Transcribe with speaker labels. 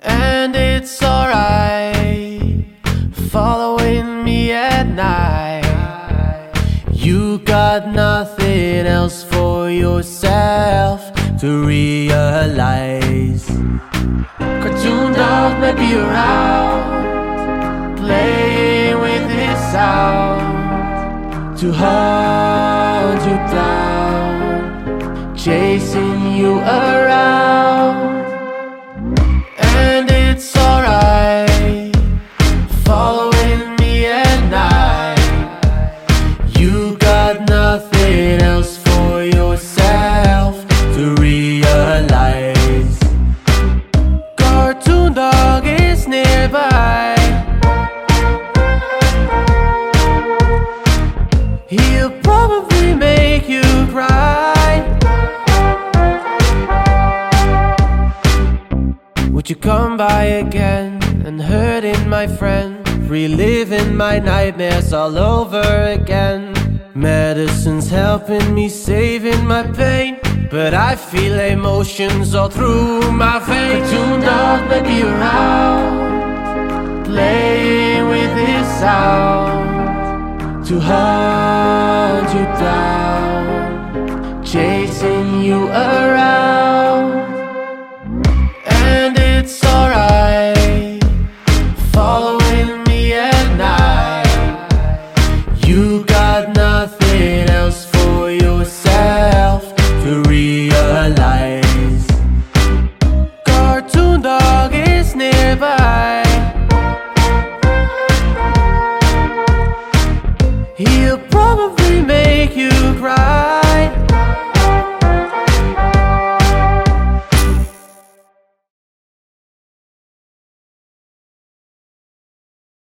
Speaker 1: And it's alright following me at night. You got nothing else for yourself to realize. Cartoon dog may be around, playing with his sound to hunt you down, chasing you around. He'll probably make you cry. Would you come by again and hurting my friend? Reliving my nightmares all over again. Medicine's helping me, saving my pain. But I feel emotions all through my veins. Cartoon dog may be around, playing with his sound to hunt you down, chasing you around. And it's alright